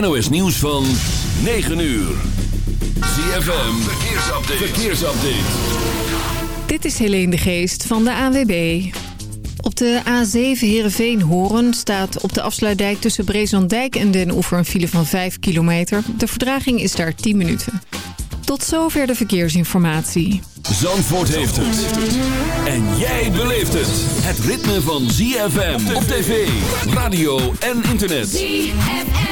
NOS Nieuws van 9 uur. ZFM, verkeersupdate. verkeersupdate. Dit is Helene de Geest van de AWB. Op de A7 Heerenveen-Horen staat op de afsluitdijk tussen Brezandijk en Den Oever een file van 5 kilometer. De verdraging is daar 10 minuten. Tot zover de verkeersinformatie. Zandvoort heeft het. En jij beleeft het. Het ritme van ZFM op tv, radio en internet. ZFM.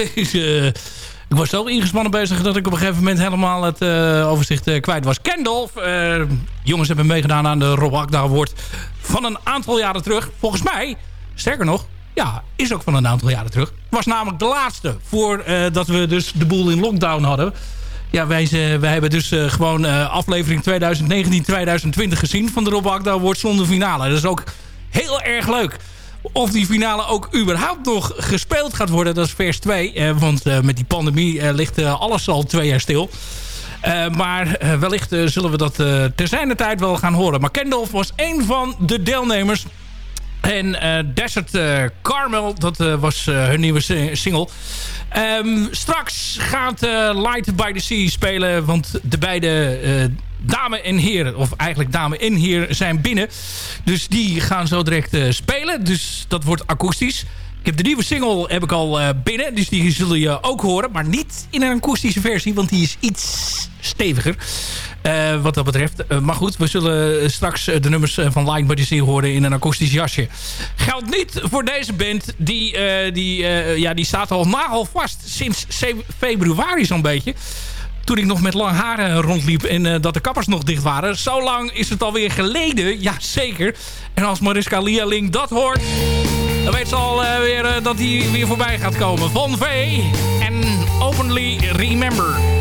Ik, was zo ingespannen bezig dat ik op een gegeven moment helemaal het overzicht kwijt was. Kendall, jongens hebben meegedaan aan de Rob Akda Award van een aantal jaren terug. Volgens mij, sterker nog, ja, is ook van een aantal jaren terug. Was namelijk de laatste voordat dat we dus de boel in lockdown hadden. Ja, wij, wij hebben dus gewoon aflevering 2019-2020 gezien van de Rob wordt zonder finale. Dat is ook heel erg leuk. Of die finale ook überhaupt nog gespeeld gaat worden, dat is vers 2. Uh, want met die pandemie ligt alles al twee jaar stil. maar wellicht zullen we dat ter zijner tijd wel gaan horen. Maar Kendall was een van de deelnemers en Desert Carmel, dat was hun nieuwe single. Um, straks gaat Light by the Sea spelen, want de beide dame en heren, of eigenlijk dame en heer, zijn binnen. Dus die gaan zo direct spelen. Dus dat wordt akoestisch. Ik heb de nieuwe single heb ik al binnen, dus die zullen je ook horen. Maar niet in een akoestische versie, want die is iets steviger. Uh, wat dat betreft. Maar goed, we zullen straks de nummers van Line the Sea horen in een akoestisch jasje. Geldt niet voor deze band. Die, die, ja, die staat al nagelvast sinds februari zo'n beetje. Toen ik nog met lang haren rondliep en dat de kappers nog dicht waren. Zo lang is het alweer geleden. Ja, zeker. En als Mariska Lialing dat hoort... dan weet ze alweer dat hij weer voorbij gaat komen. Van V en Openly Remember.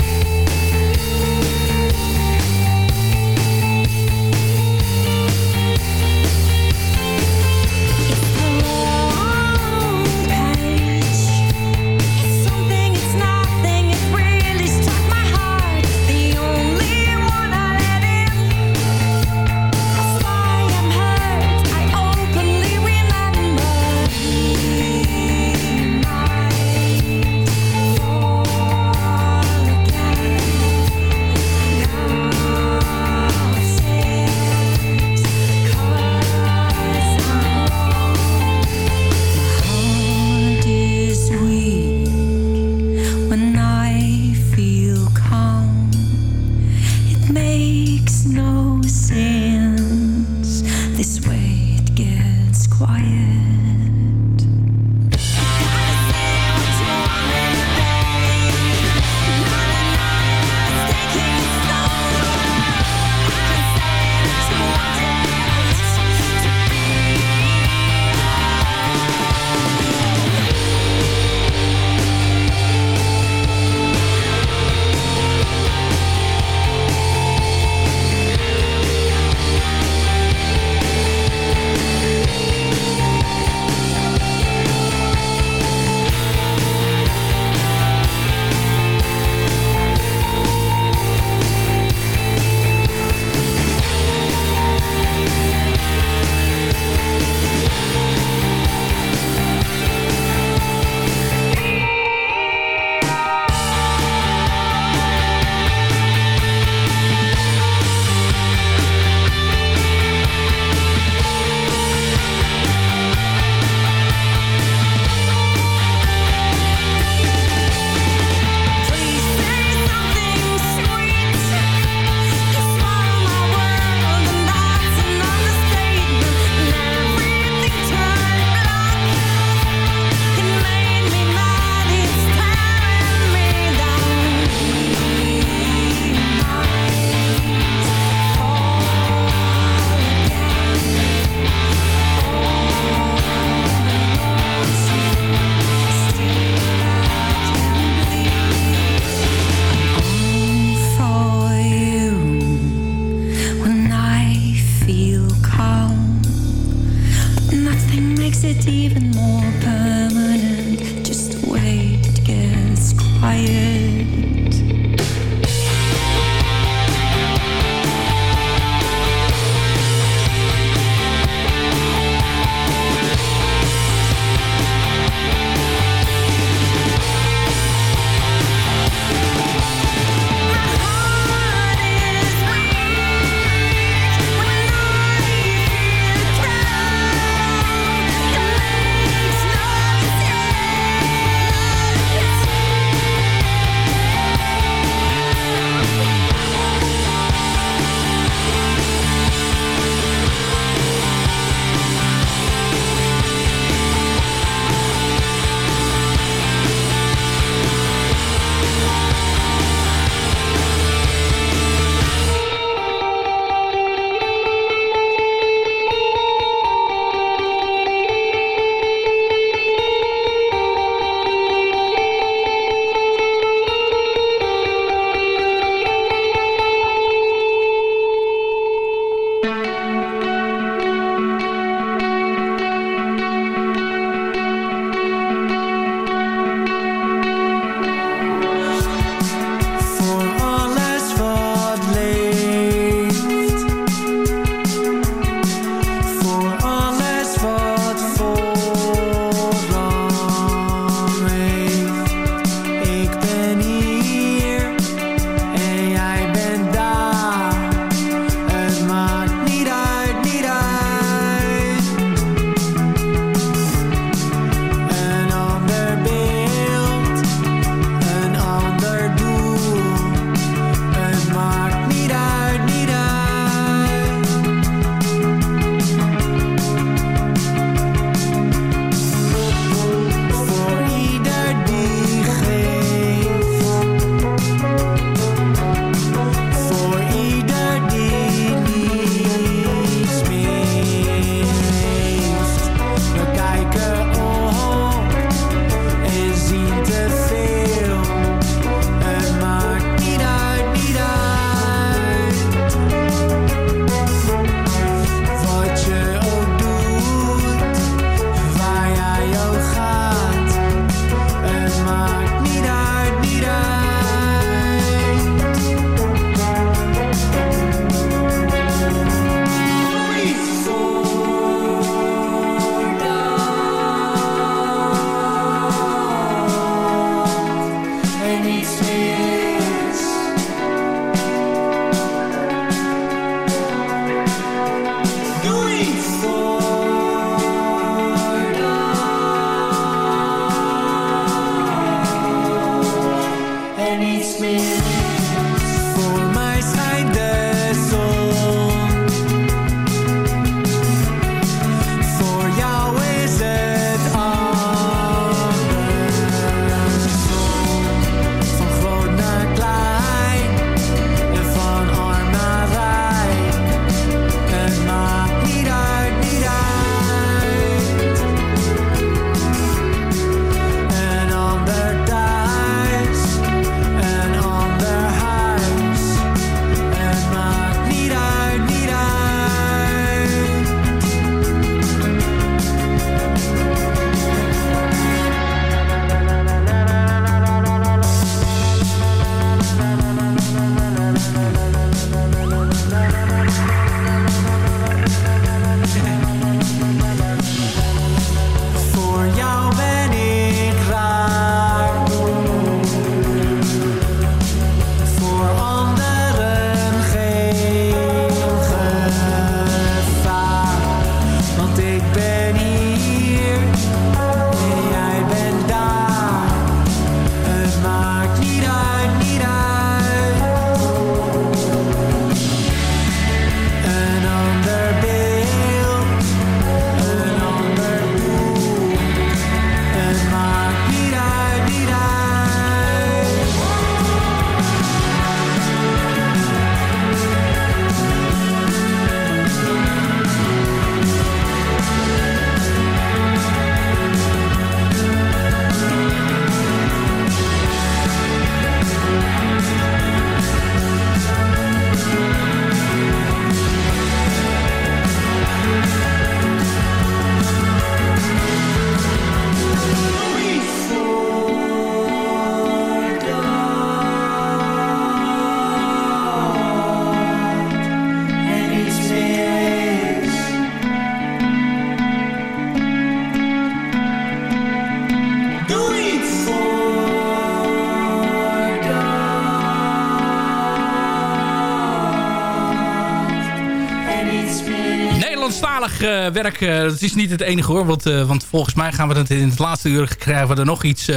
Werk, uh, dat is niet het enige hoor. Want, uh, want volgens mij gaan we het in het laatste uur krijgen we er nog iets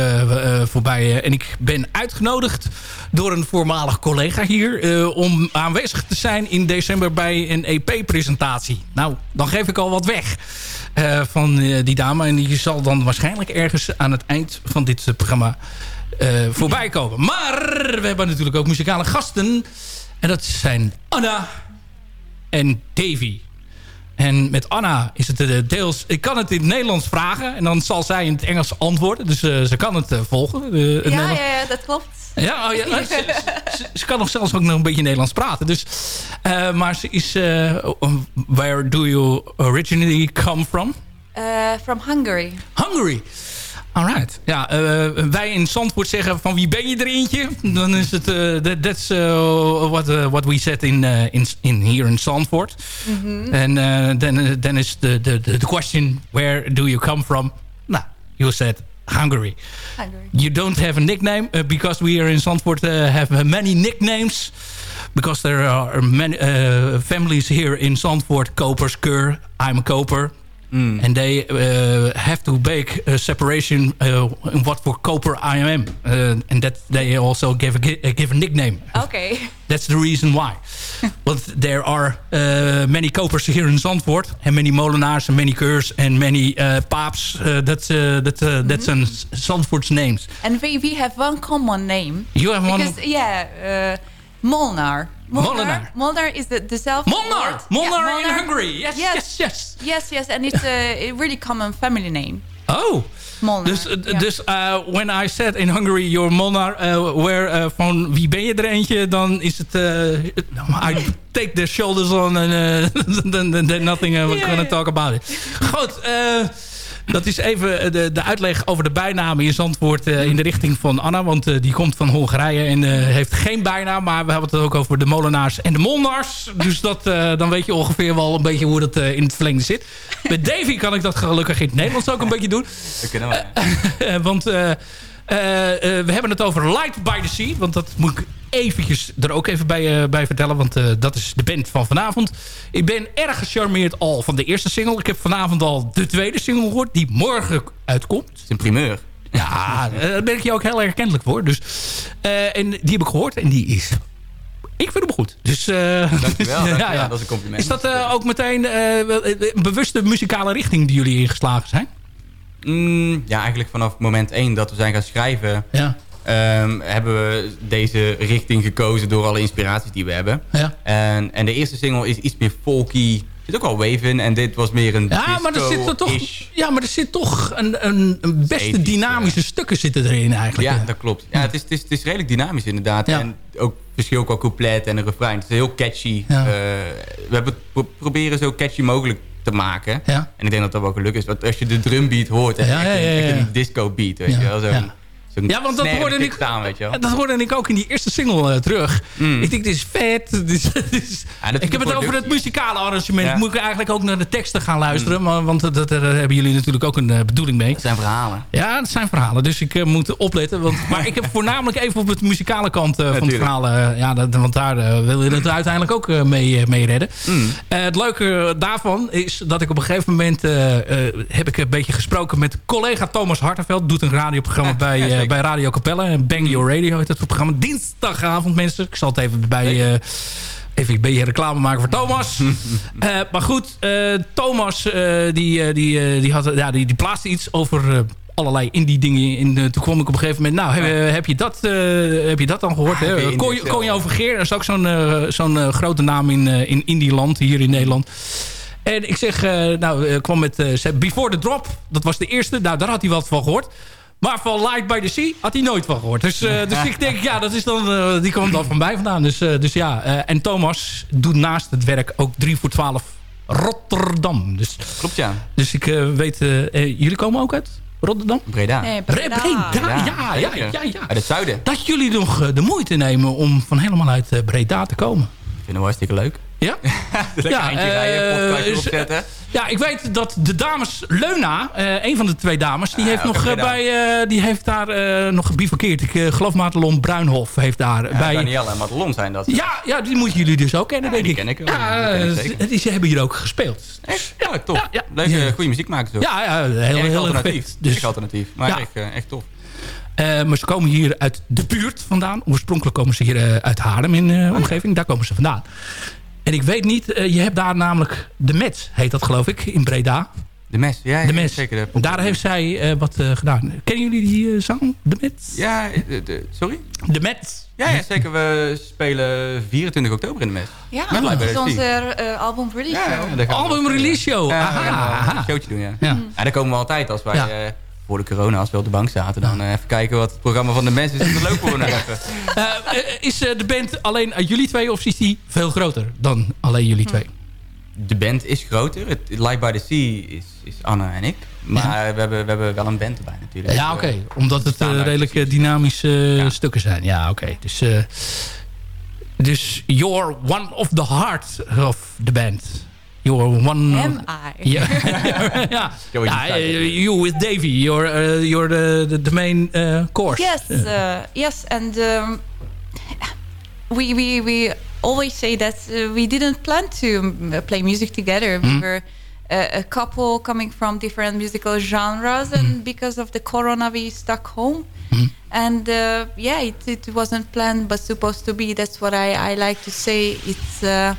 voorbij. en ik ben uitgenodigd door een voormalig collega hier... om aanwezig te zijn in december bij een EP-presentatie. Nou, dan geef ik al wat weg van die dame. En die zal dan waarschijnlijk ergens aan het eind van dit programma voorbij komen. Maar we hebben natuurlijk ook muzikale gasten... En dat zijn Anna en Davy. En met Anna is het uh, deels... Ik kan het in het Nederlands vragen. En dan zal zij in het Engels antwoorden. Dus uh, ze kan het uh, volgen. ja, ja, ja, dat klopt. Ja, oh, ja ze, ze, ze, kan nog zelfs ook nog een beetje Nederlands praten. Dus, maar ze is... where do you originally come from? from Hungary. Hungary. Alright. Ja, uh, wij in Zandvoort zeggen van wie ben je er eentje? Dan is het, uh, that, that's uh, what, what we said in, in, in here in Zandvoort. Mm -hmm. And then, then is the, the, the question, where do you come from? Nou, you said Hungary. Hungary. You don't have a nickname because we are in Zandvoort have many nicknames. Because there are many families here in Zandvoort. Kopers, Keur, I'm a Koper. Mm. And they uh, have to make a separation uh, in what for Koper I am. Uh, and that they also give a, give a nickname. Okay. That's the reason why. but there are uh, many Kopers here in Zandvoort. And many Molenaars and many Keurs and many uh, Paaps. Uh, that's that, mm -hmm. that's an Zandvoort's names. And we, we have one common name. You have because, one? Yeah, Molnar. Molnar. Molnar is the, the self Molnar. Molnar, yeah, in Hungary. Yes, yes, yes. Yes, yes. And it's a, a really common family name. Oh. Molnar. Dus, yeah. dus uh, when I said in Hungary your Molnar, uh, where uh, van wie ben je er eentje, dan is het, I take the shoulders on and then, then nothing we're yeah. gonna talk about it. Goed, dat is even de, de uitleg over de bijnamen in Zandvoort uh, in de richting van Anna. Want uh, die komt van Hongarije en uh, heeft geen bijnaam. Maar we hebben het ook over de molenaars en de molnaars. Dus dat, dan weet je ongeveer wel een beetje hoe dat in het verlengde zit. Met Davy kan ik dat gelukkig in het Nederlands ook een beetje doen. Dat kunnen we. want... we hebben het over Light by the Sea. Want dat moet ik eventjes er ook even bij, uh, bij vertellen. Want uh, dat is de band van vanavond. Ik ben erg gecharmeerd al van de eerste single. Ik heb vanavond al de tweede single gehoord. Die morgen uitkomt. Het is een primeur. Ja, daar ben ik je ook heel erg kennelijk voor. Dus, uh, en die heb ik gehoord. En die is ik vind hem goed. Dus, uh, dankjewel, ja, ja. dat is een compliment. Is dat uh, ook meteen een bewuste muzikale richting die jullie ingeslagen zijn? Mm, ja, eigenlijk vanaf moment één dat we zijn gaan schrijven... Ja. Um, hebben we deze richting gekozen door alle inspiraties die we hebben. Ja. En, en de eerste single is iets meer folky. Er zit ook wel wave in. En dit was meer een ja, maar er zit er toch, Ja, maar er zit toch een, een, een beste dynamische stukken zitten erin eigenlijk. Ja, dat klopt. Ja, het, is, het, is, het is redelijk dynamisch inderdaad. Ja. En ook verschil ook al couplet en een refrein. Het is heel catchy. Ja. Uh, we hebben pro proberen zo catchy mogelijk te maken. En ik denk dat dat wel gelukt is. Want als je de drumbeat hoort, ja, echt een disco beat. Weet je wel, zo ja, want dat hoorde, ik, staan, weet je wel. dat hoorde ik ook in die eerste single uh, terug. Mm. Ik denk, dit is vet. Dit is, dit is. Ja, ik heb het over het muzikale arrangement. Ja. Moet ik eigenlijk ook naar de teksten gaan luisteren. Mm. Maar, want dat, daar hebben jullie natuurlijk ook een uh, bedoeling mee. Dat zijn verhalen. Ja, dat zijn verhalen. Dus ik uh, moet opletten. Want, maar ik heb voornamelijk even op het muzikale kant van het verhaal. ja, dat, want daar wil je het uiteindelijk ook mee, mee redden. Mm. het leuke daarvan is dat ik op een gegeven moment... heb ik een beetje gesproken met collega Thomas Hartenveld. Doet een radioprogramma bij bij Radio Capelle. Bang Your Radio heet het programma. Dinsdagavond mensen. Ik zal het even bij... Uh, even een beetje reclame maken voor Thomas. uh, maar goed, uh, Thomas die, die, die, had, ja, die, die plaatste iets over allerlei indie dingen. In, toen kwam ik op een gegeven moment... Nou, heb, heb je, dat, heb je dat dan gehoord? Ah, hè? Kon, je, kon je overgeer? Dat is ook zo'n zo'n grote naam in, in indie land hier in Nederland. En ik zeg, nou, kwam met Before the Drop. Dat was de eerste. Nou, daar had hij wat van gehoord. Maar van Light by the Sea had hij nooit van gehoord. Dus, uh, dus ik denk, ja, dat is dan, uh, die komt dan van mij vandaan. Dus, uh, dus ja, en Thomas doet naast het werk ook 3 voor 12 Rotterdam. Dus, Klopt, ja. Dus ik weet, jullie komen ook uit Rotterdam? Breda. Nee, Breda. Breda. Ja, ja, ja, ja, Uit het zuiden. Dat jullie nog de moeite nemen om van helemaal uit Breda te komen. Ik vind het hartstikke leuk. Ja? Lekker ja, eindje rijden, podcastje opzetten. Ja, ik weet dat de dames Leuna, uh, een van de twee dames, die heeft nog bij, uh, die heeft daar uh, nog gebivakkeerd. Ik geloof Madelon Bruinhof heeft daar ja, bij. Danielle en Madelon zijn dat. Ja, ja, die moeten jullie dus ook kennen, denk die ik. ken ik. Ja, die, die, ze hebben hier ook gespeeld. Echt? Ja, tof. Ja, Leuke, goede muziek maken ze ook. Ja, ja heel, heel alternatief. Vet. Dus, alternatief. Maar echt, echt tof. Uh, maar ze komen hier uit de buurt vandaan. Oorspronkelijk komen ze hier uh, uit Haarlem in de uh, omgeving. Daar komen ze vandaan. En ik weet niet, je hebt daar namelijk de Met, heet dat geloof ik, in Breda. De Mes, ja. De Mes. Zeker. De daar heeft zij wat gedaan. Kennen jullie die zang, De Met? Ja, de, de, sorry? De Met. Ja, ja, zeker. We spelen 24 oktober in de Mes. Ja, dat is onze album release show. Ja, album release show. Ja, aha, aha. een showtje doen, ja. ja. ja. daar komen we altijd als wij... Voor de corona, als we op de bank zaten... dan uh, even kijken wat het programma van de mensen is. Dat lopen we nog even. Uh, is uh, de band alleen uit jullie twee of is die veel groter dan alleen jullie twee? De band is groter. Het Light by the Sea is, is Anna en ik. Maar ja. we, hebben, we hebben wel een band erbij natuurlijk. Ja, oké. Okay. Omdat het redelijk dynamische ja. stukken zijn. Ja, oké. Okay. Dus, dus you're one of the heart of the band. You're one. Am of, I? Yeah, yeah. yeah you with Davy. You're uh, you're the the, the main uh, course. Yes, uh, yes, and um, we we we always say that uh, we didn't plan to play music together. Mm. We were a couple coming from different musical genres, and mm. because of the corona, we stuck home. Mm. And uh, yeah, it, it wasn't planned, but supposed to be. That's what I, I like to say. It's uh,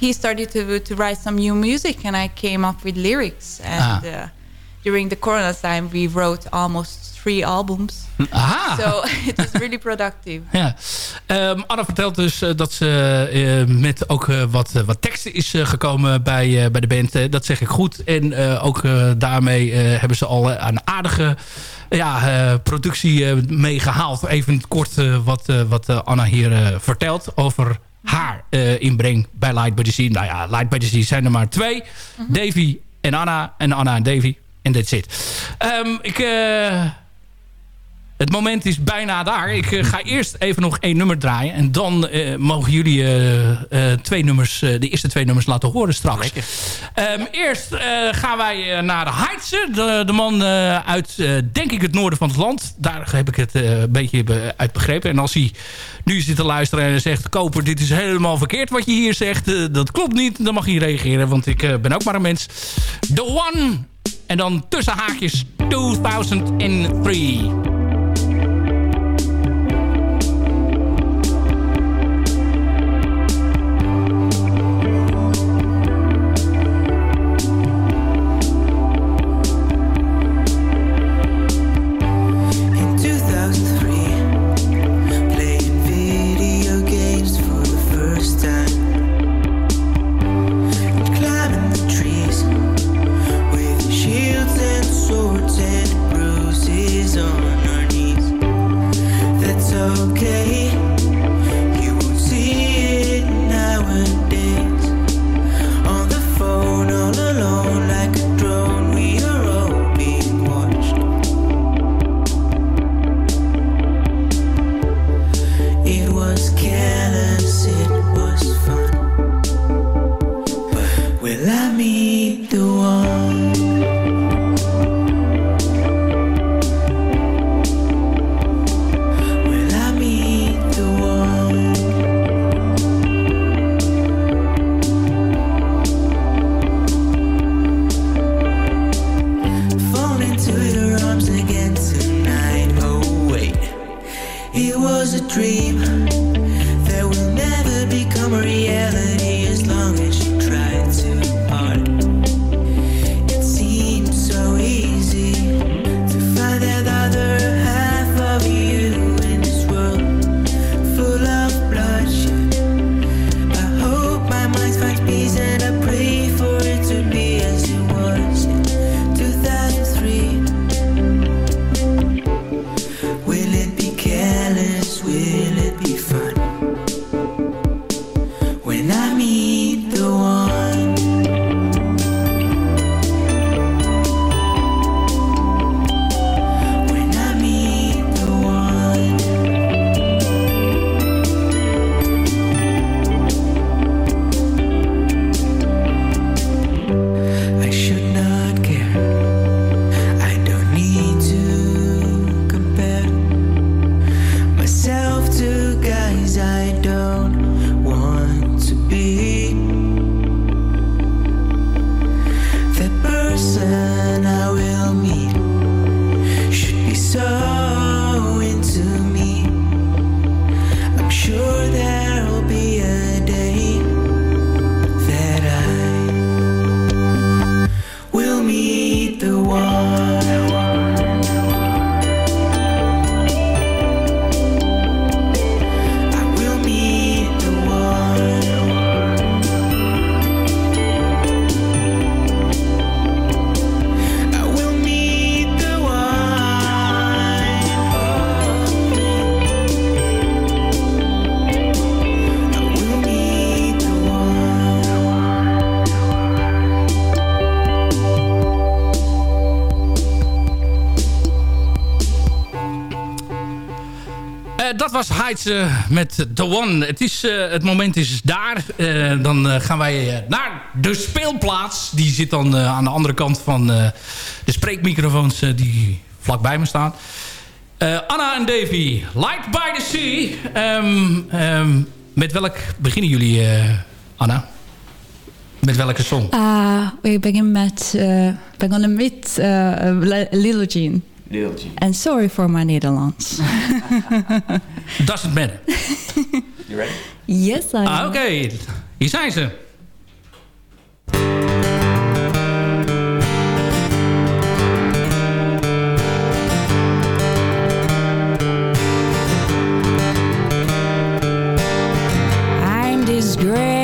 he started to to write some new music, and I came up with lyrics. And ah. uh, during the Corona time, we wrote almost three albums. Aha. So it was really productive. Ja. Um, Anna vertelt dus uh, dat ze uh, met ook uh, wat, wat teksten is gekomen bij, bij de band. dat zeg ik goed. En ook daarmee hebben ze al een aardige ja, productie meegehaald. Even kort wat, wat Anna hier vertelt over haar uh, inbreng bij Light by the Sea. Nou ja, Light by the Sea zijn er maar twee. Mhm. Davy en Anna. En Anna en Davy. En that's it. Um, ik... Het moment is bijna daar. Ik uh, ga eerst even nog één nummer draaien. En dan uh, mogen jullie uh, twee nummers, de eerste twee nummers laten horen straks. Um, eerst gaan wij naar Heidse. De, de man uit, denk ik, het noorden van het land. Daar heb ik het een beetje uit begrepen. En als hij nu zit te luisteren en zegt... Koper, dit is helemaal verkeerd wat je hier zegt. dat klopt niet. Dan mag hij reageren, want ik ben ook maar een mens. The One. En dan tussen haakjes 2003. Met The One. Het, is, het moment is daar. dan gaan wij naar de speelplaats. Die zit dan aan de andere kant van de spreekmicrofoons die vlak bij me staan. Anna en Davy, Light by the Sea. Um, met welk beginnen jullie, Anna? Met welke song? Uh, we begin met... Uh, Little Jean. Little Jean. And sorry for my Nederlands. Doesn't matter. You ready? Yes, I am. ah, Oké, okay. hier zijn ze. which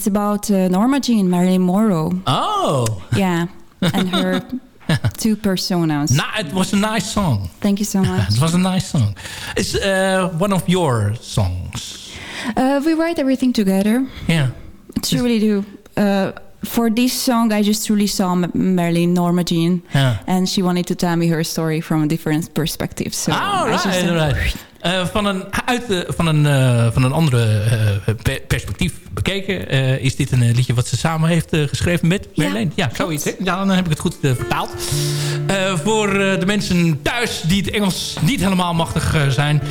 It's about uh, Norma Jean, Marilyn Monroe. Oh. Yeah, and her two personas. Nah, it was a nice song. Thank you so much. it was a nice song. It's uh, one of your songs. Uh, we write everything together. Yeah. truly do. Uh, for this song, I just truly saw Marilyn Norma Jean, yeah. and she wanted to tell me her story from a different perspective. So oh, right, right. Uh, van, een, uit de, van, een, uh, van een andere uh, perspectief bekeken... is dit een liedje wat ze samen heeft geschreven met. Ja, ja zoiets. Hè? Ja, dan heb ik het goed vertaald. voor de mensen thuis die het Engels niet helemaal machtig zijn...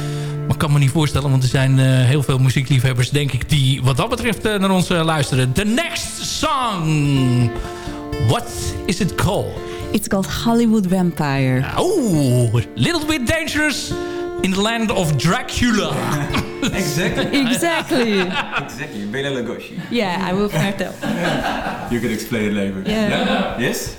Maar ik kan me niet voorstellen, want er zijn heel veel muziekliefhebbers, denk ik, die wat dat betreft naar ons luisteren. The next song. What is it called? It's called Hollywood Vampire. Oh, little bit dangerous in the land of Dracula. exactly. exactly. exactly. Bela Lugosi. Yeah, I will find out. you can explain it later. Yeah. yeah? Yes?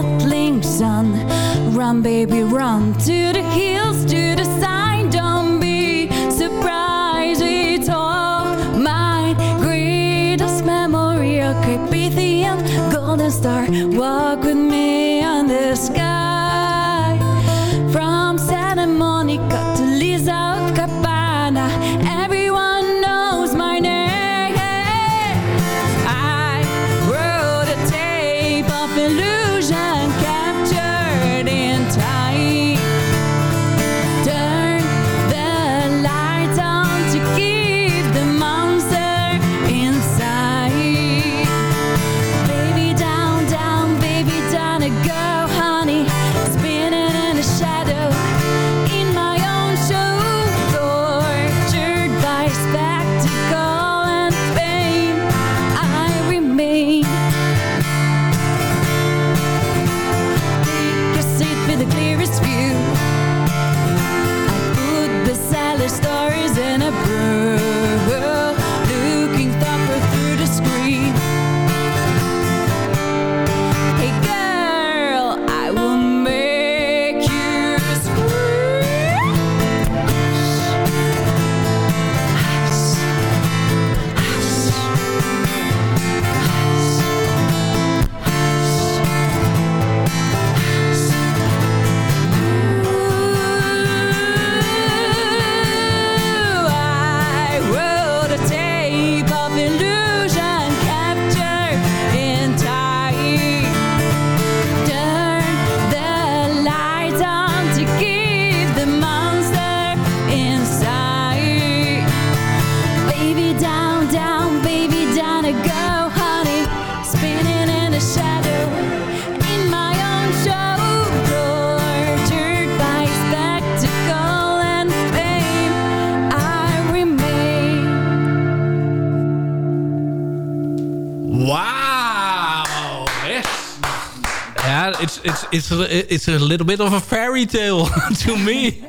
setting sun. Run baby run to the hills to the sign. Don't be surprised it's all mine Greatest memory, okay be the end Golden star. Walk with me. A, it's a little bit of a fairy tale to me.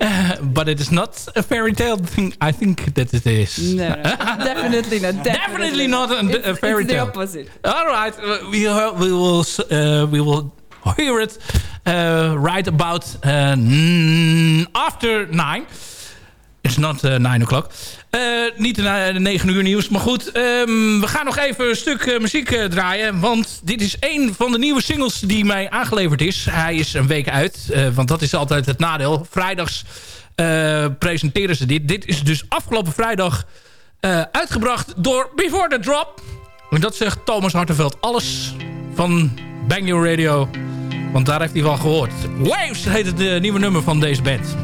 uh, but it is not a fairy tale thing. I think that it is. No, no definitely not. Definitely, definitely not a, a, fairy it's tale. the opposite. All right, uh, we we will uh, we will hear it uh, right about uh, after nine. It's not uh, 9 o'clock. Uh, niet de, de 9 uur nieuws. Maar goed, um, we gaan nog even een stuk muziek draaien. Want dit is een van de nieuwe singles die mij aangeleverd is. Hij is een week uit. want dat is altijd het nadeel. Vrijdags presenteren ze dit. Dit is dus afgelopen vrijdag uitgebracht door Before the Drop. En dat zegt Thomas Hartenveld alles van Bang Your Radio. Want daar heeft hij van gehoord. Waves heet het nieuwe nummer van deze band.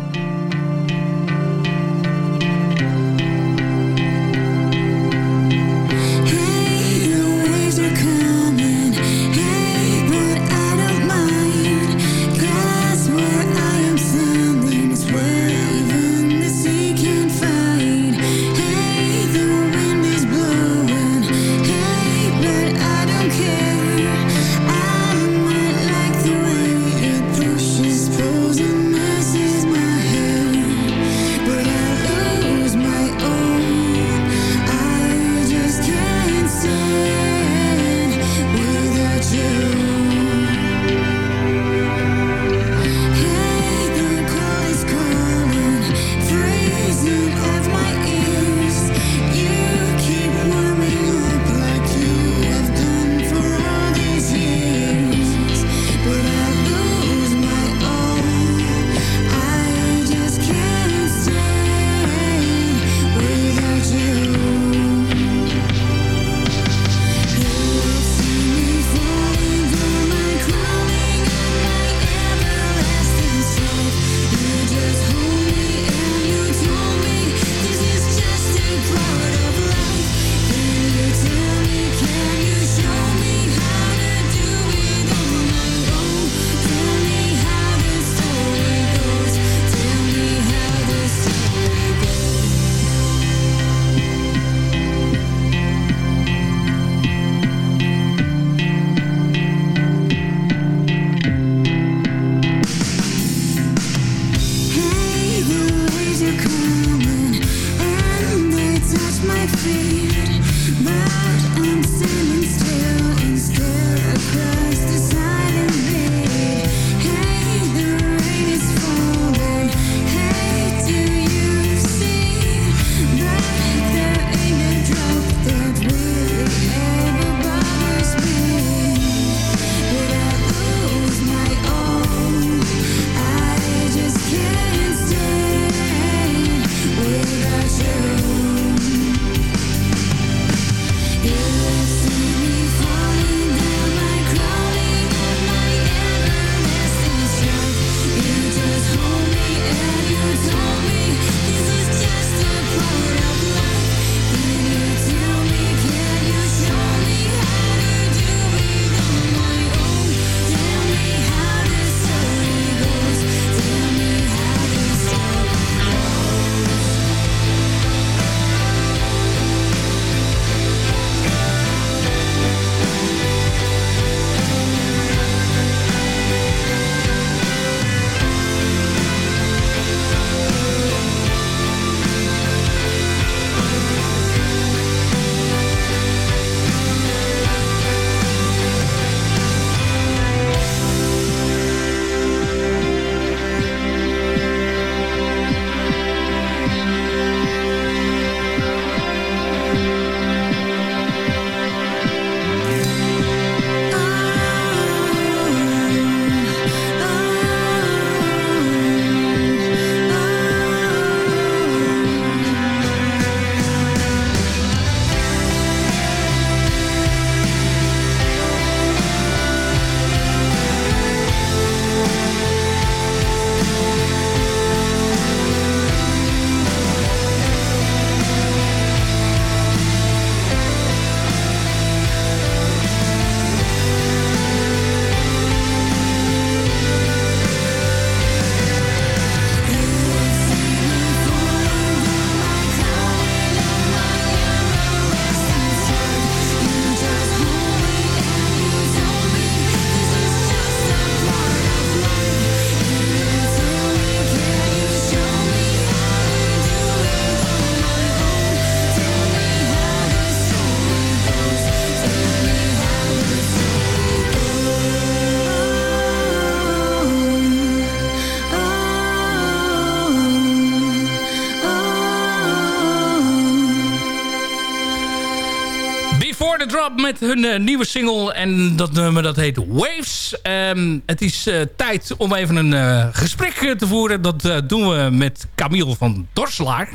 Met hun uh, nieuwe single. En dat nummer dat heet Waves. Um, het is uh, tijd om even een uh, gesprek te voeren. Dat doen we met Camille van Dorselaar.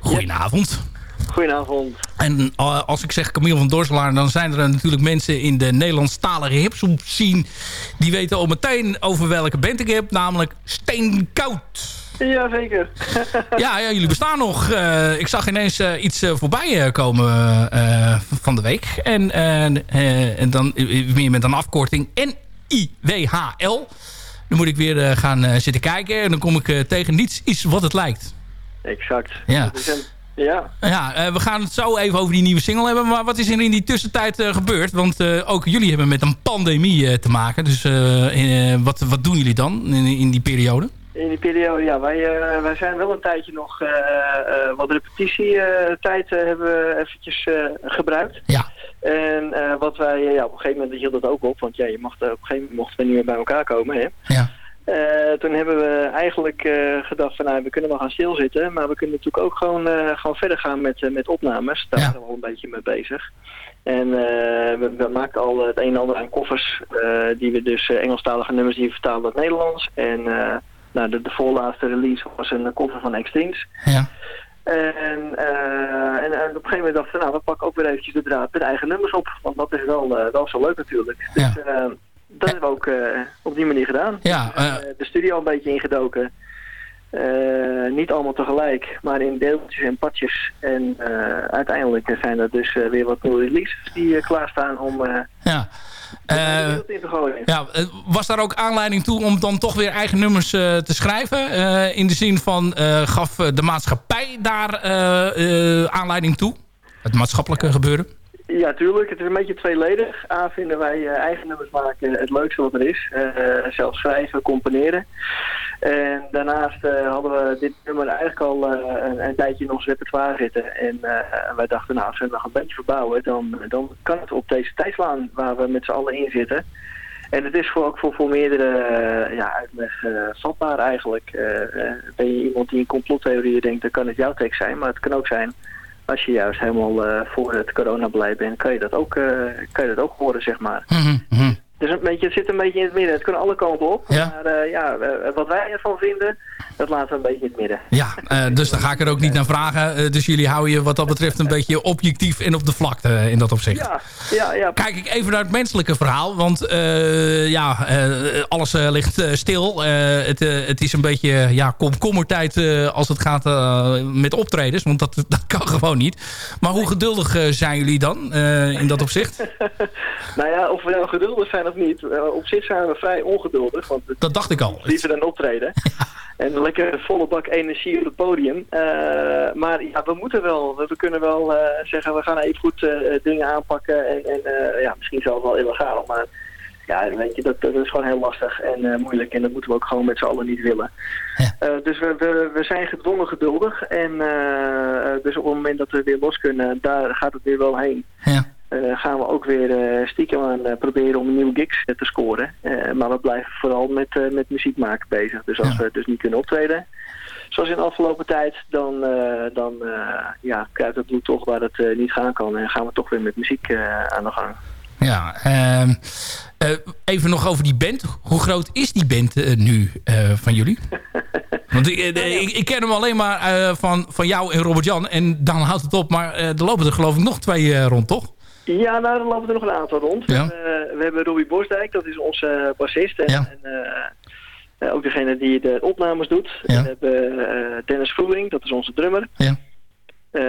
Goedenavond. Goedenavond. En als ik zeg Camille van Dorselaar... dan zijn er natuurlijk mensen in de Nederlandstalige hipsoep zien... die weten al meteen over welke band ik heb. Namelijk Steenkoud. Jazeker. ja, ja, jullie bestaan nog. Uh, ik zag ineens uh, iets uh, voorbij komen van de week. En, en dan meer met een afkorting. N-I-W-H-L. Dan moet ik weer gaan zitten kijken. En dan kom ik tegen niets iets wat het lijkt. Exact. Ja. Ja, ja we gaan het zo even over die nieuwe single hebben. Maar wat is er in die tussentijd gebeurd? Want ook jullie hebben met een pandemie te maken. Dus wat, wat doen jullie dan in, in die periode? In die periode, ja, wij, uh, wij zijn wel een tijdje nog uh, uh, wat repetitietijd hebben we eventjes gebruikt. Ja. En wat wij, ja, op een gegeven moment hield dat ook op, want ja, je mocht, op een gegeven moment mochten we niet meer bij elkaar komen, hè. Ja. toen hebben we eigenlijk gedacht van, nou, we kunnen wel gaan stilzitten, maar we kunnen natuurlijk ook gewoon, gewoon verder gaan met, met opnames. Daar ja. waren we al een beetje mee bezig. En we, we, maakten al het een en ander aan koffers, die we dus Engelstalige nummers die we vertaalden naar het Nederlands. En nou, de, de voorlaatste release was een cover van Extremes. Ja. En, uh, en, en, op een gegeven moment dachten we, nou, we pakken ook weer eventjes de draad met eigen nummers op. Want dat is wel, uh, wel zo leuk natuurlijk. Ja. Dus uh, dat hebben we ook op die manier gedaan. Ja, de studio een beetje ingedoken. niet allemaal tegelijk, maar in deeltjes en padjes. En uiteindelijk zijn er dus weer wat nieuwe releases die klaarstaan om... ja. Uh, ja, was daar ook aanleiding toe om dan toch weer eigen nummers uh, te schrijven? Uh, in de zin van, gaf de maatschappij daar aanleiding toe? Het maatschappelijke gebeuren? Ja, tuurlijk. Het is een beetje tweeledig. A, vinden wij eigen nummers maken het leukste wat er is. zelf schrijven, componeren. En daarnaast uh, hadden we dit nummer eigenlijk al uh, een, een, tijdje in ons repertoire zitten. En uh, wij dachten, nou, als we nog een beetje verbouwen, dan, dan kan het op deze tijdslaan waar we met z'n allen in zitten. En het is voor, ook voor, voor meerdere ja, uitleg vatbaar eigenlijk. ben je iemand die in complottheorieën denkt, dan kan het jouw tekst zijn. Maar het kan ook zijn, als je juist helemaal voor het coronabeleid bent, kan je dat ook, kan je dat ook horen, zeg maar. Mm -hmm. Dus een beetje, het zit een beetje in het midden. Het kan alle kanten op. Ja. Maar uh, ja, wat wij ervan vinden, dat laten we een beetje in het midden. Ja, uh, dus daar ga ik er ook niet naar vragen. Uh, dus jullie houden je wat dat betreft een beetje objectief en op de vlakte in dat opzicht. Ja, ja, ja. Kijk ik even naar het menselijke verhaal. Want ja, alles ligt stil. het, het is een beetje ja, komkommertijd als het gaat met optredens. Want dat, dat kan gewoon niet. Maar hoe geduldig zijn jullie dan in dat opzicht? nou ja, of we nou geduldig zijn of niet. Uh, op zich zijn we vrij ongeduldig. Want dat dacht ik al. Liever dan optreden. en lekker volle bak energie op het podium. Uh, maar ja, we moeten wel. We, we kunnen wel uh, zeggen, we gaan even goed dingen aanpakken. En, en ja, misschien zelfs wel illegaal. Maar ja, weet je, dat, dat is gewoon heel lastig en moeilijk. En dat moeten we ook gewoon met z'n allen niet willen. Ja. dus we, we, we zijn gedwongen geduldig. En dus op het moment dat we weer los kunnen, daar gaat het weer wel heen. Ja. Uh, gaan we ook weer uh, stiekem aan uh, proberen om nieuwe gigs te scoren. maar we blijven vooral met, met muziek maken bezig. Dus als ja. we dus niet kunnen optreden, zoals in de afgelopen tijd, dan, dan ja, kruipt het bloed toch waar het niet gaan kan. En gaan we toch weer met muziek aan de gang. Ja, ehm, even nog over die band. Hoe groot is die band nu van jullie? Want ik, ik, ik, ken hem alleen maar van, van jou en Robert-Jan. En dan houdt het op. Maar er lopen er geloof ik nog twee rond, toch? Ja, nou, er lopen er nog een aantal rond. Ja. Uh, we hebben Robbie Bosdijk, dat is onze uh, bassist. En, ja. en uh, ook degene die de opnames doet. Ja. We hebben Dennis Voering, dat is onze drummer. Ja.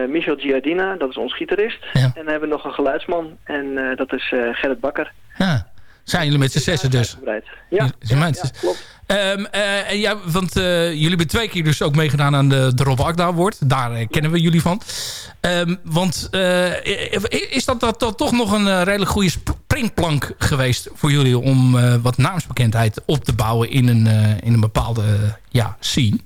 Michel Giardina, dat is onze gitarist. Ja. En we hebben nog een geluidsman en dat is Gerrit Bakker. Ja. Zijn jullie met z'n zessen dus? Ja, ja, ja, klopt. Um, uh, ja, want uh, jullie hebben twee keer dus ook meegedaan aan de, de Rob Akda Award. Daar uh, kennen we jullie van. Um, want is dat, dat, dat, toch nog een redelijk goede springplank geweest voor jullie... om wat naamsbekendheid op te bouwen in een, in een bepaalde ja, scene?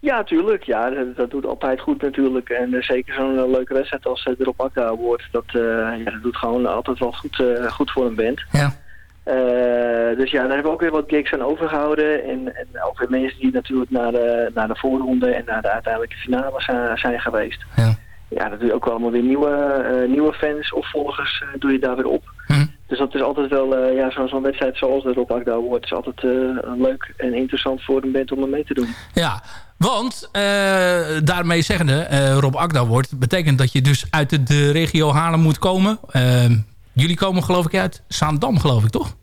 Ja, tuurlijk. Ja, dat, dat, doet altijd goed natuurlijk. En zeker zo'n leuke wedstrijd als de Rob Akda Award... Dat, ja, dat doet gewoon altijd wel goed, goed voor een band. Ja. Uh, dus ja, daar hebben we ook weer wat gigs aan overgehouden. En, en ook weer mensen die natuurlijk naar de, naar de voorronde en naar de uiteindelijke finale zijn, zijn geweest. Ja. Ja, dat doe je ook allemaal weer nieuwe, uh, nieuwe fans of volgers uh, doe je daar weer op. Hm. Dus dat is altijd wel, ja, zo'n wedstrijd zoals de Rob Akda wordt, is altijd leuk en interessant voor een band om er mee te doen. Ja, want daarmee zeggende, Rob Akda wordt, betekent dat je dus uit de, de regio Haarlem moet komen. Jullie komen geloof ik uit Zaandam, geloof ik, toch?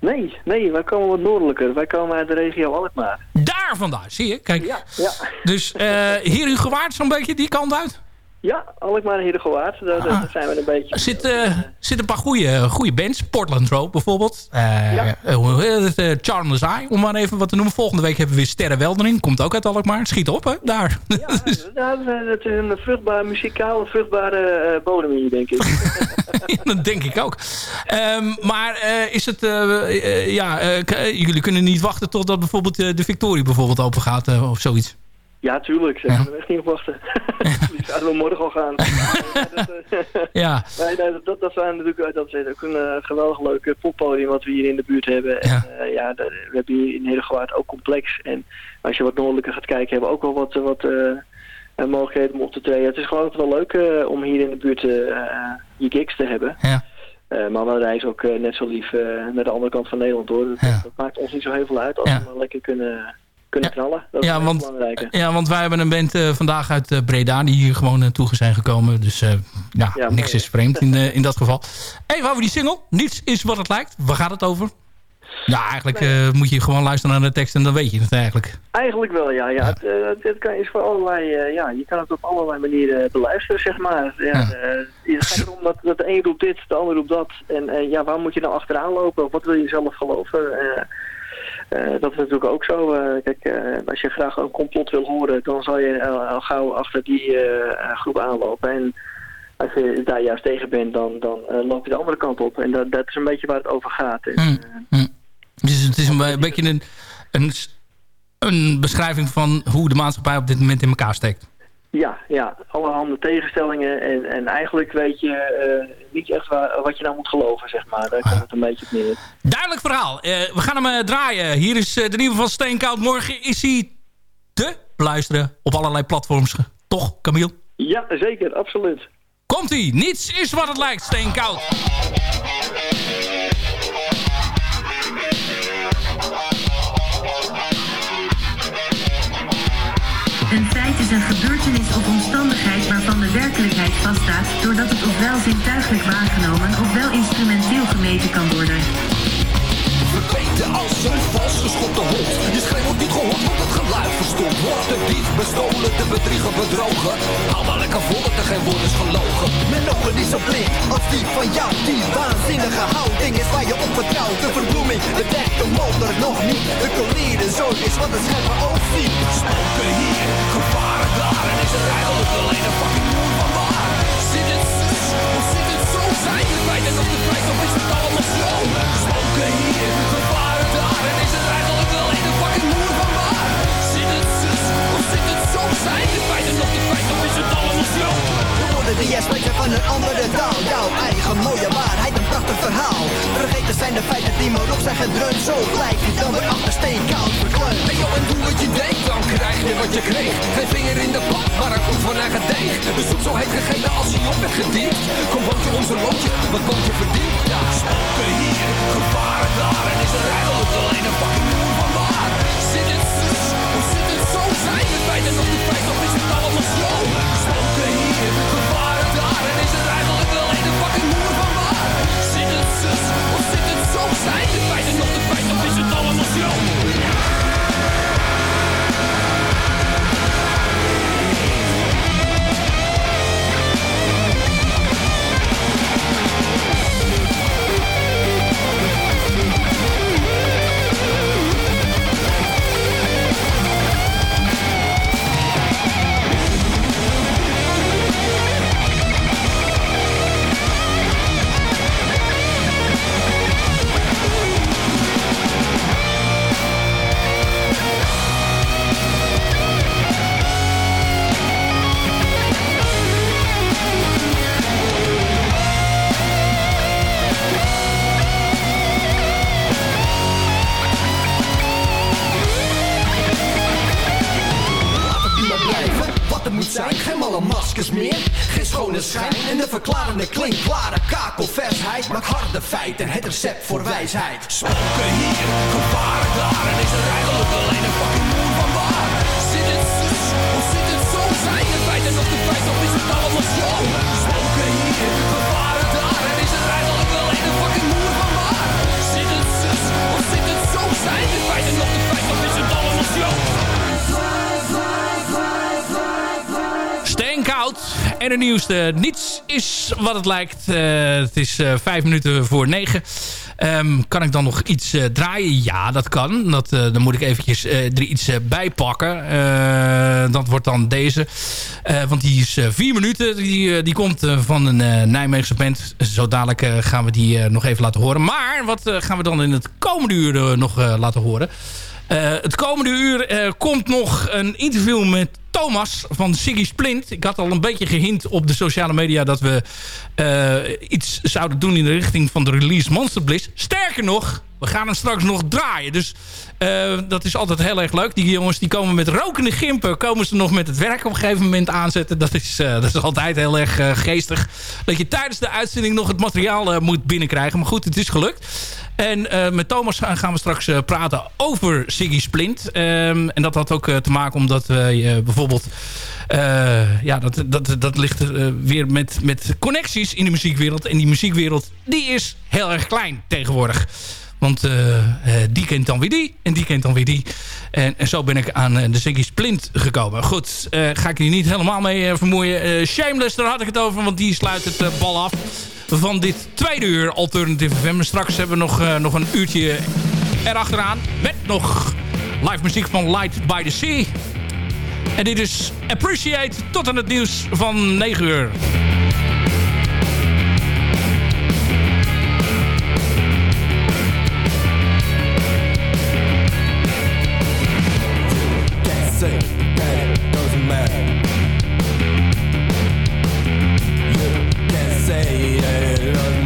Nee, nee, wij komen wat noordelijker. Wij komen uit de regio Alkmaar. Daar vandaar, zie je? Kijk. Ja, ja. Dus uh, hier u gewaard zo'n beetje die kant uit? Ja, Alkmaar hier gewaard. Daar, daar, ah. zijn we een beetje... Zit, uh, zit een paar goede, goede bands. Portland Road bijvoorbeeld. Uh, ja. het? Charles Eye, om maar even wat te noemen. Volgende week hebben we weer Sterrenweldering. Komt ook uit Alkmaar. Schiet op, hè? Daar. Ja, het is een vruchtbaar, muzikaal vruchtbare bodem hier, denk ik. dat denk ik ook. Um, maar is het... ja, jullie kunnen niet wachten totdat bijvoorbeeld de Victorie bijvoorbeeld open gaat of zoiets. Ja, tuurlijk. Ze kunnen er echt niet op wachten. Die zouden we morgen al gaan. ja. Nee, dat, dat, zijn natuurlijk, dat is ook een uh, geweldig leuk poppodium wat we hier in de buurt hebben. En, ja, uh, ja we hebben hier in Hedegewaard ook complex. En als je wat noordelijker gaat kijken, hebben we ook wel wat, wat uh, mogelijkheden om op te treden. Het is gewoon wel leuk om hier in de buurt je gigs te hebben. Ja. maar we reizen ook net zo lief naar de andere kant van Nederland door. Dat, dat, maakt ons niet zo heel veel uit als we maar lekker kunnen kunnen knallen. Dat ja, want, ja, want wij hebben een band uh, vandaag uit uh, Breda die hier gewoon naartoe zijn gekomen. Dus uh, ja, ja, niks is vreemd in, in dat geval. Even over die single. Niets is wat het lijkt. Waar gaat het over? Ja, eigenlijk nee. moet je gewoon luisteren naar de tekst en dan weet je het eigenlijk. Eigenlijk wel, ja. ja. Het, het kan, is voor allerlei, ja, je kan het op allerlei manieren beluisteren, zeg maar. Ja, ja. het gaat erom dat, dat de een roept dit, de ander roept dat. En ja, waar moet je nou achteraan lopen? Wat wil je zelf geloven? Uh, dat is natuurlijk ook zo. Uh, kijk, uh, als je graag een complot wil horen, dan zal je al gauw achter die groep aanlopen. En als je daar juist tegen bent, dan, dan loop je de andere kant op. En dat, dat is een beetje waar het over gaat. Mm, mm. Dus het is een, een beetje een, een, een beschrijving van hoe de maatschappij op dit moment in elkaar steekt. Ja, ja, allerhande tegenstellingen en, en eigenlijk weet je uh, niet echt waar, wat je nou moet geloven, zeg maar. Daar komt het een beetje op neer. Duidelijk verhaal. Uh, we gaan hem uh, draaien. Hier is de nieuwe van Steenkoud. Morgen is hij te beluisteren op allerlei platforms. Toch, Camille? Ja, zeker. Absoluut. Komt-ie. Niets is wat het lijkt, Steenkoud. Is een gebeurtenis of omstandigheid waarvan de werkelijkheid vaststaat... doordat het ofwel zintuigelijk waargenomen ofwel instrumenteel gemeten kan worden. Verweten als een vals geschopte hond. Je schreeuwt wordt niet gehoord, want het geluid verstopt. Wordt de dief bestolen, de bedrieger bedrogen. Haal maar lekker voor er geen woord is gelogen. Mijn ogen is zo blind als die van jou. Die waanzinnige houding is waar je op vertrouwt. De verbloeming bedekt de motor nog niet. De collierde zo is wat het scherpe oog ziet. Spoken hier, gevaren daar. En is er eigenlijk alleen een fucking moer van waar. Zit het of zit het zo? Zijn de feiten op de feit of is het allemaal zo? Spoken hier, gevaren daar. En is er eigenlijk alleen een fucking moer zo? Zijn de feiten op de feit of is het allemaal zo? woorden die jij spreekt van een andere taal. Jouw eigen mooie waarheid, een prachtig verhaal. Vergeten zijn de feiten die maar op zijn gedreund Zo blijf je dan weer achter steen koud verkleund Hey joh, en doe wat je denkt, dan krijg je wat je kreeg. Geen vinger in de pap, maar een goed van eigen deeg De soep zo heet gegeten als hij op werd gediend. Kom boontje onze lontje, wat boontje verdient Ja, spoken hier, gevaren daar. En is er eigenlijk alleen een fucking moer van waar? Zit het Zijn de feiten nog de feiten of is het allemaal zo? Spoken hier, gevaren daar En is er eigenlijk alleen een fucking moer van waar Zit het zus, of zit het zo? Zijn de feiten nog de feiten of is het allemaal zo? Het nieuwste. Niets is wat het lijkt. Uh, het is uh, vijf minuten voor negen. Um, kan ik dan nog iets uh, draaien? Ja, dat kan. Dat, dan moet ik eventjes er iets bij pakken. dat wordt dan deze. want die is vier minuten. Die, die komt van een Nijmeegse band. Zo dadelijk gaan we die nog even laten horen. Maar wat gaan we dan in het komende uur nog laten horen? het komende uur komt nog een interview met Thomas van Siggy Splint. Ik had al een beetje gehint op de sociale media... dat we uh, iets zouden doen in de richting van de release Monster Bliss. Sterker nog, we gaan hem straks nog draaien. Dus uh, dat is altijd heel erg leuk. Die jongens die komen met rokende gimpen. Komen ze nog met het werk op een gegeven moment aanzetten. Dat is, uh, dat is altijd heel erg geestig. Dat je tijdens de uitzending nog het materiaal moet binnenkrijgen. Maar goed, het is gelukt. En met Thomas gaan we straks praten over Siggy Splint. Um, en dat had ook te maken omdat we bijvoorbeeld... ja, dat, dat, dat ligt weer met, met connecties in de muziekwereld. En die muziekwereld die is heel erg klein tegenwoordig. Want die kent dan weer die. En die kent dan weer die. En, en zo ben ik aan de Siggy Splint gekomen. Goed, ga ik hier niet helemaal mee vermoeien. Shameless, daar had ik het over. Want die sluit het bal af van dit tweede uur Alternative FM. Straks hebben we nog, uh, nog een uurtje erachteraan. Met nog live muziek van Light by the Sea. En dit is Appreciate tot aan het nieuws van 9 uur. say it